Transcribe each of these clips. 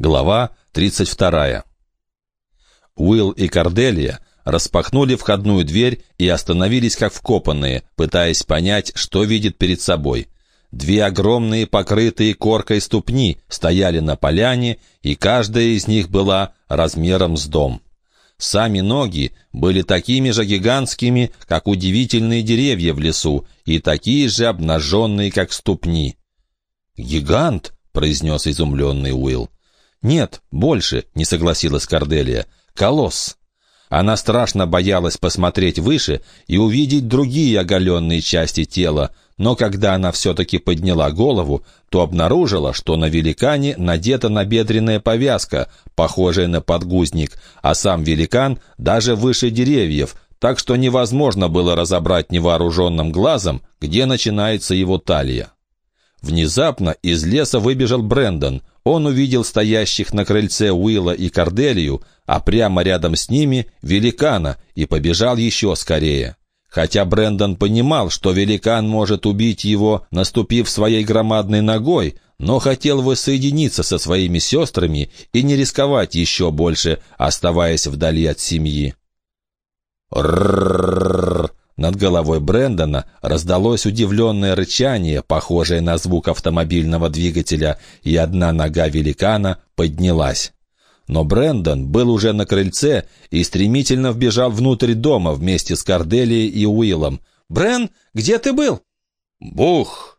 Глава 32. Уилл и Корделия распахнули входную дверь и остановились как вкопанные, пытаясь понять, что видит перед собой. Две огромные покрытые коркой ступни стояли на поляне, и каждая из них была размером с дом. Сами ноги были такими же гигантскими, как удивительные деревья в лесу, и такие же обнаженные, как ступни. «Гигант!» — произнес изумленный Уилл. «Нет, больше», — не согласилась Корделия. «Колосс». Она страшно боялась посмотреть выше и увидеть другие оголенные части тела, но когда она все-таки подняла голову, то обнаружила, что на великане надета набедренная повязка, похожая на подгузник, а сам великан даже выше деревьев, так что невозможно было разобрать невооруженным глазом, где начинается его талия. Внезапно из леса выбежал Брендон. Он увидел стоящих на крыльце Уилла и Корделию, а прямо рядом с ними — великана, и побежал еще скорее. Хотя Брендон понимал, что великан может убить его, наступив своей громадной ногой, но хотел воссоединиться со своими сестрами и не рисковать еще больше, оставаясь вдали от семьи. «Ррррррр!» Над головой Брэндона раздалось удивленное рычание, похожее на звук автомобильного двигателя, и одна нога великана поднялась. Но Брэндон был уже на крыльце и стремительно вбежал внутрь дома вместе с Корделией и Уиллом. «Брен, где ты был?» «Бух!»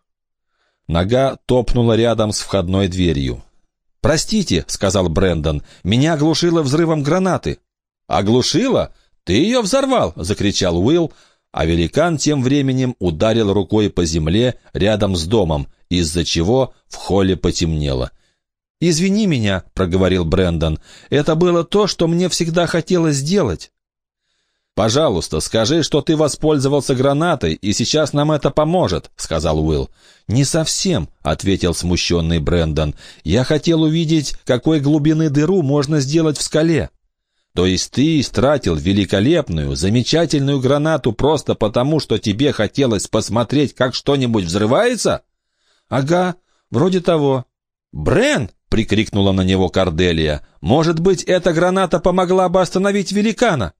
Нога топнула рядом с входной дверью. «Простите», — сказал Брэндон, — «меня оглушило взрывом гранаты». «Оглушило? Ты ее взорвал!» — закричал Уилл, а великан тем временем ударил рукой по земле рядом с домом, из-за чего в холле потемнело. «Извини меня», — проговорил Брендон, — «это было то, что мне всегда хотелось сделать». «Пожалуйста, скажи, что ты воспользовался гранатой, и сейчас нам это поможет», — сказал Уилл. «Не совсем», — ответил смущенный Брендон. «Я хотел увидеть, какой глубины дыру можно сделать в скале». То есть ты истратил великолепную, замечательную гранату просто потому, что тебе хотелось посмотреть, как что-нибудь взрывается? Ага, вроде того. Брен! — прикрикнула на него Корделия. «Может быть, эта граната помогла бы остановить великана?»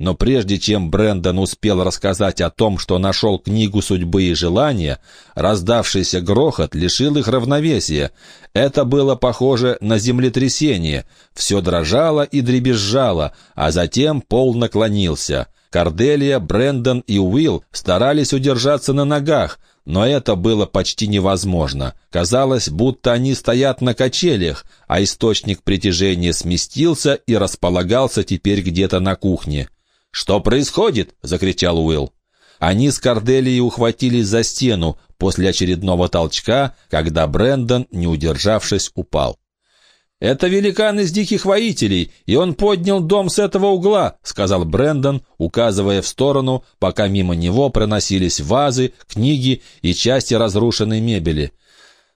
Но прежде чем Брендон успел рассказать о том, что нашел книгу судьбы и желания, раздавшийся грохот лишил их равновесия. Это было похоже на землетрясение. Все дрожало и дребезжало, а затем пол наклонился. Корделия, Брендон и Уилл старались удержаться на ногах, но это было почти невозможно. Казалось, будто они стоят на качелях, а источник притяжения сместился и располагался теперь где-то на кухне. «Что происходит?» — закричал Уилл. Они с Корделией ухватились за стену после очередного толчка, когда Брендон, не удержавшись, упал. «Это великан из диких воителей, и он поднял дом с этого угла», — сказал Брендон, указывая в сторону, пока мимо него проносились вазы, книги и части разрушенной мебели.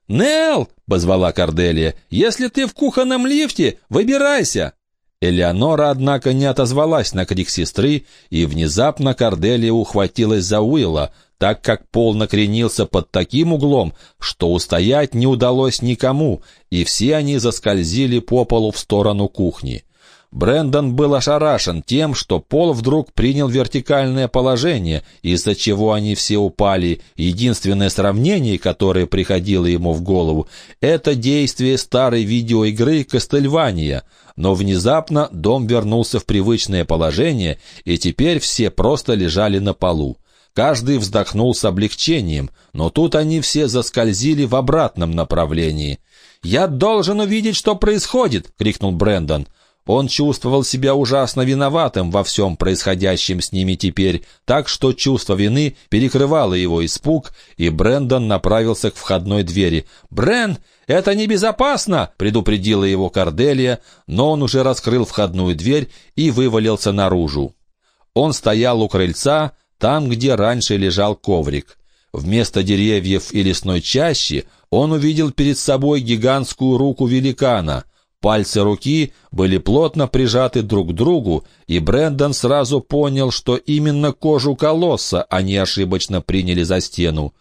«Нелл!» — позвала Корделия. «Если ты в кухонном лифте, выбирайся!» Элеонора, однако, не отозвалась на крик сестры, и внезапно Корделия ухватилась за Уилла, так как пол накренился под таким углом, что устоять не удалось никому, и все они заскользили по полу в сторону кухни. Брендон был ошарашен тем, что пол вдруг принял вертикальное положение, из-за чего они все упали. Единственное сравнение, которое приходило ему в голову, это действие старой видеоигры «Кастельвания». Но внезапно дом вернулся в привычное положение, и теперь все просто лежали на полу. Каждый вздохнул с облегчением, но тут они все заскользили в обратном направлении. «Я должен увидеть, что происходит!» — крикнул Брендон. Он чувствовал себя ужасно виноватым во всем происходящем с ними теперь, так что чувство вины перекрывало его испуг, и Брэндон направился к входной двери. «Брен, это небезопасно!» — предупредила его Корделия, но он уже раскрыл входную дверь и вывалился наружу. Он стоял у крыльца, там, где раньше лежал коврик. Вместо деревьев и лесной чащи он увидел перед собой гигантскую руку великана — Пальцы руки были плотно прижаты друг к другу, и Брендон сразу понял, что именно кожу колосса они ошибочно приняли за стену.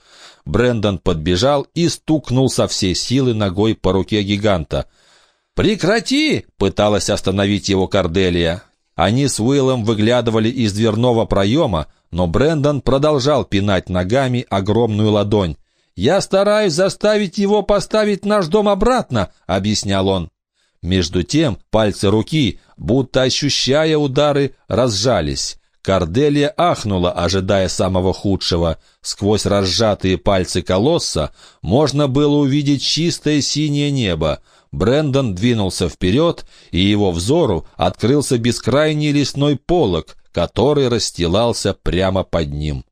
Брендон подбежал и стукнул со всей силы ногой по руке гиганта. «Прекрати!» — пыталась остановить его Корделия. Они с Уиллом выглядывали из дверного проема, но Брендон продолжал пинать ногами огромную ладонь. «Я стараюсь заставить его поставить наш дом обратно», — объяснял он. Между тем пальцы руки, будто ощущая удары, разжались. Корделия ахнула, ожидая самого худшего. Сквозь разжатые пальцы колосса можно было увидеть чистое синее небо. Брендон двинулся вперед, и его взору открылся бескрайний лесной полог, который расстилался прямо под ним.